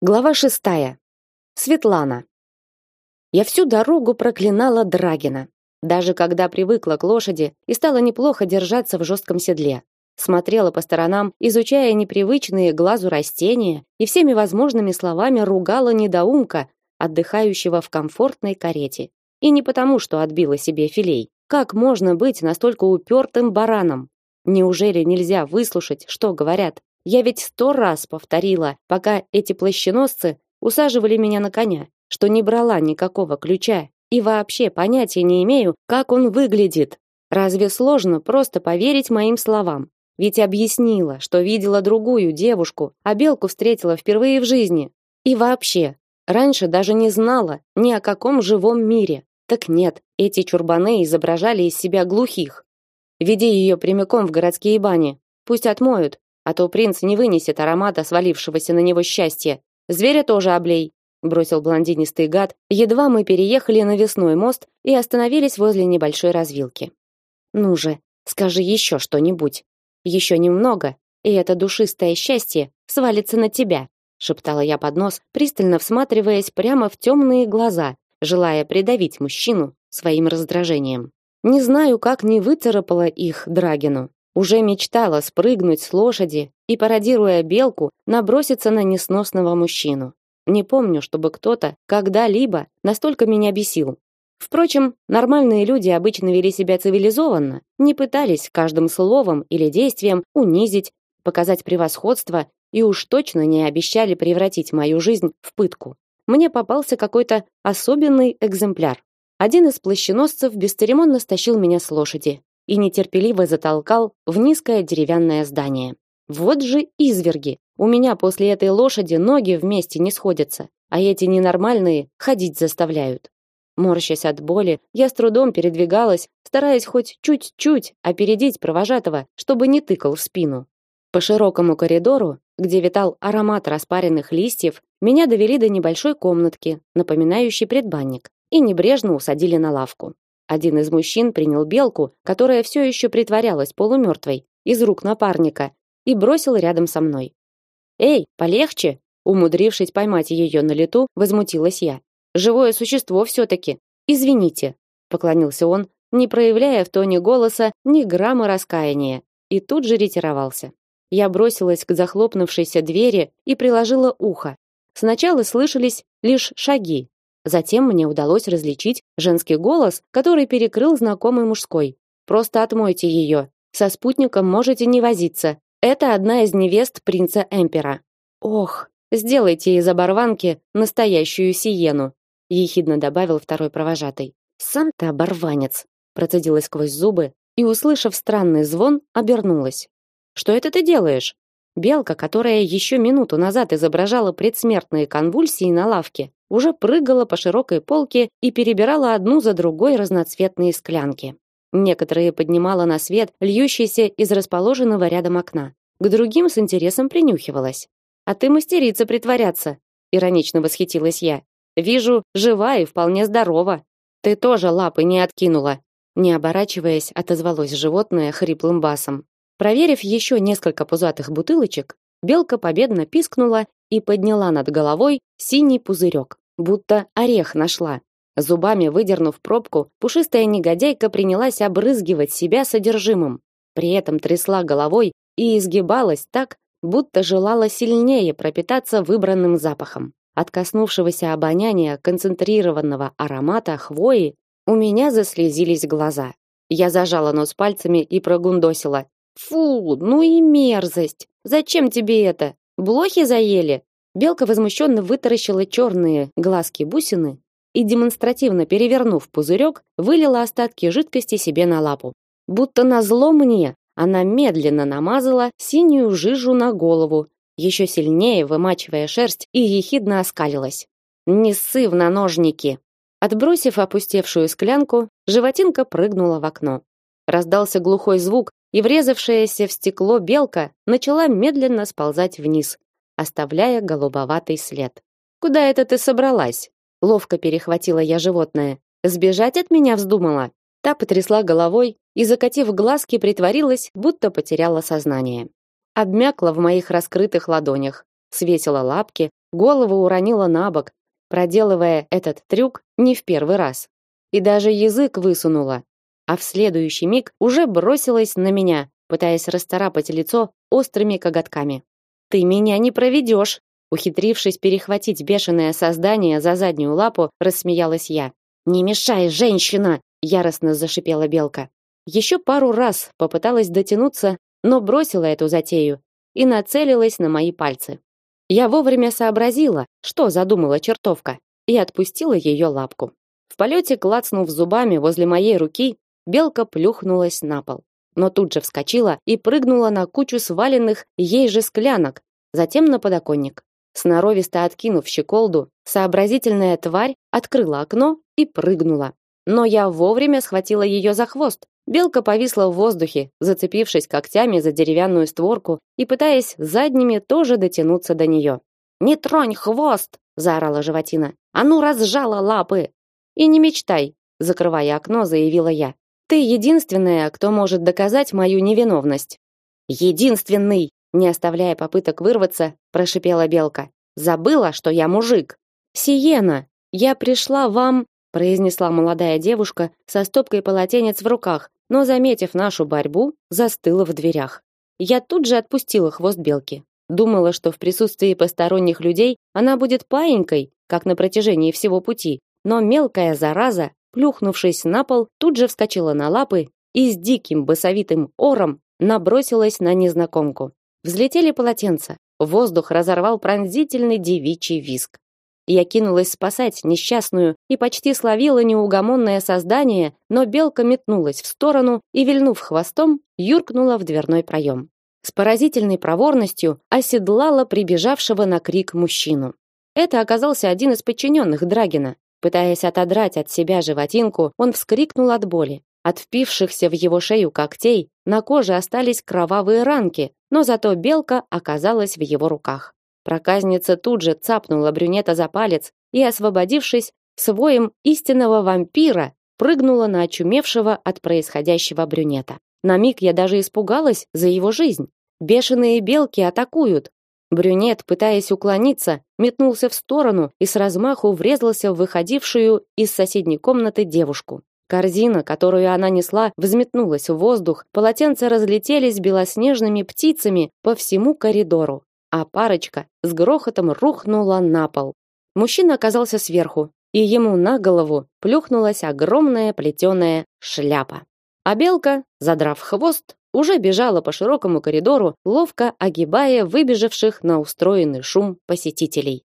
Глава шестая. Светлана. Я всю дорогу проклинала Драгина, даже когда привыкла к лошади и стала неплохо держаться в жестком седле. Смотрела по сторонам, изучая непривычные глазу растения и всеми возможными словами ругала недоумка, отдыхающего в комфортной карете. И не потому, что отбила себе филей. Как можно быть настолько упертым бараном? Неужели нельзя выслушать, что говорят? Я ведь сто раз повторила, пока эти плащеносцы усаживали меня на коня, что не брала никакого ключа и вообще понятия не имею, как он выглядит. Разве сложно просто поверить моим словам? Ведь объяснила, что видела другую девушку, а белку встретила впервые в жизни. И вообще, раньше даже не знала ни о каком живом мире. Так нет, эти чурбаны изображали из себя глухих. Веди ее прямиком в городские бани. Пусть отмоют, а то принц не вынесет аромата свалившегося на него счастья. Зверя тоже облей, бросил блондинистый гад. Едва мы переехали на весной мост и остановились возле небольшой развилки. Ну же, скажи еще что-нибудь. Еще немного, и это душистое счастье свалится на тебя, шептала я под нос, пристально всматриваясь прямо в темные глаза, желая придавить мужчину своим раздражением. Не знаю, как не выцарапала их Драгину, уже мечтала спрыгнуть с лошади и, пародируя белку, наброситься на несносного мужчину. Не помню, чтобы кто-то когда-либо настолько меня бесил. Впрочем, нормальные люди обычно вели себя цивилизованно, не пытались каждым словом или действием унизить, показать превосходство и уж точно не обещали превратить мою жизнь в пытку. Мне попался какой-то особенный экземпляр. Один из плащеносцев бесцеремонно стащил меня с лошади, и нетерпеливо затолкал в низкое деревянное здание. Вот же изверги. У меня после этой лошади ноги вместе не сходятся, а эти ненормальные ходить заставляют. Морщась от боли, я с трудом передвигалась, стараясь хоть чуть-чуть опередить провожатого, чтобы не тыкал в спину. По широкому коридору, где витал аромат распаренных листьев, меня довели до небольшой комнатки, напоминающей предбанник, и небрежно усадили на лавку. Один из мужчин принял белку, которая все еще притворялась полумертвой, из рук напарника и бросил рядом со мной. «Эй, полегче!» Умудрившись поймать ее на лету, возмутилась я. «Живое существо все-таки. Извините», — поклонился он, не проявляя в тоне голоса ни грамма раскаяния, и тут же ретировался. Я бросилась к захлопнувшейся двери и приложила ухо. Сначала слышались лишь шаги, Затем мне удалось различить женский голос, который перекрыл знакомый мужской. Просто отмойте ее. Со спутником можете не возиться. Это одна из невест принца Эмпера. Ох, сделайте из оборванки настоящую сиену, ехидно добавил второй провожатый. Сам ты оборванец, процедила сквозь зубы и, услышав странный звон, обернулась. Что это ты делаешь? Белка, которая еще минуту назад изображала предсмертные конвульсии на лавке, уже прыгала по широкой полке и перебирала одну за другой разноцветные склянки. Некоторые поднимала на свет, льющийся из расположенного рядом окна. К другим с интересом принюхивалась. «А ты мастерица притворяться», — иронично восхитилась я. «Вижу, жива и вполне здорова. Ты тоже лапы не откинула». Не оборачиваясь, отозвалось животное хриплым басом. Проверив еще несколько пузатых бутылочек, белка победно пискнула и подняла над головой синий пузырек, будто орех нашла. Зубами выдернув пробку, пушистая негодяйка принялась обрызгивать себя содержимым. При этом трясла головой и изгибалась так, будто желала сильнее пропитаться выбранным запахом. От коснувшегося обоняния концентрированного аромата хвои у меня заслезились глаза. Я зажала нос пальцами и прогундосила: "Фу, ну и мерзость. Зачем тебе это? Блохи заели. Белка возмущенно вытаращила черные глазки-бусины и демонстративно перевернув пузырек, вылила остатки жидкости себе на лапу. Будто назло мне, она медленно намазала синюю жижу на голову, еще сильнее вымачивая шерсть и ехидно оскалилась. Не ссы в ножники. Отбросив опустевшую склянку, животинка прыгнула в окно. Раздался глухой звук, и врезавшаяся в стекло белка начала медленно сползать вниз, оставляя голубоватый след. Куда это ты собралась? Ловко перехватила я животное. Сбежать от меня вздумала. Та потрясла головой и, закатив глазки, притворилась, будто потеряла сознание. Обмякла в моих раскрытых ладонях. свесила лапки, голову уронила на бок, проделывая этот трюк не в первый раз. И даже язык высунула, а в следующий миг уже бросилась на меня, пытаясь расцарапать лицо острыми коготками. Ты меня не проведешь, ухитрившись перехватить бешеное создание за заднюю лапу, рассмеялась я. Не мешай, женщина, яростно зашипела белка. Еще пару раз попыталась дотянуться, но бросила эту затею и нацелилась на мои пальцы. Я вовремя сообразила, что задумала чертовка, и отпустила ее лапку. В полете, клацнув зубами возле моей руки, белка плюхнулась на пол, но тут же вскочила и прыгнула на кучу сваленных ей же склянок, затем на подоконник. Сноровисто откинув щеколду, сообразительная тварь открыла окно и прыгнула. Но я вовремя схватила ее за хвост. Белка повисла в воздухе, зацепившись когтями за деревянную створку и пытаясь задними тоже дотянуться до нее. «Не тронь хвост!» – заорала животина. «А ну, разжала лапы!» «И не мечтай!» – закрывая окно, заявила я. «Ты единственная, кто может доказать мою невиновность». «Единственный!» Не оставляя попыток вырваться, прошипела белка. Забыла, что я мужик. Сиена, я пришла вам, произнесла молодая девушка со стопкой полотенец в руках, но заметив нашу борьбу, застыла в дверях. Я тут же отпустила хвост белки. Думала, что в присутствии посторонних людей она будет паинькой, как на протяжении всего пути, но мелкая зараза, плюхнувшись на пол, тут же вскочила на лапы и с диким басовитым ором набросилась на незнакомку. Взлетели полотенца. Воздух разорвал пронзительный девичий визг. Я кинулась спасать несчастную и почти словила неугомонное создание, но белка метнулась в сторону и, вильнув хвостом, юркнула в дверной проем. С поразительной проворностью оседлала прибежавшего на крик мужчину. Это оказался один из подчиненных Драгина. Пытаясь отодрать от себя животинку, он вскрикнул от боли. От впившихся в его шею когтей на коже остались кровавые ранки, но зато белка оказалась в его руках. Проказница тут же цапнула брюнета за палец и, освободившись, своим истинного вампира прыгнула на очумевшего от происходящего брюнета. На миг я даже испугалась за его жизнь. Бешеные белки атакуют. Брюнет, пытаясь уклониться, метнулся в сторону и с размаху врезался в выходившую из соседней комнаты девушку. Корзина, которую она несла, взметнулась в воздух, полотенца разлетелись белоснежными птицами по всему коридору, а парочка с грохотом рухнула на пол. Мужчина оказался сверху, и ему на голову плюхнулась огромная плетеная шляпа. А белка, задрав хвост, уже бежала по широкому коридору, ловко огибая выбежавших на устроенный шум посетителей.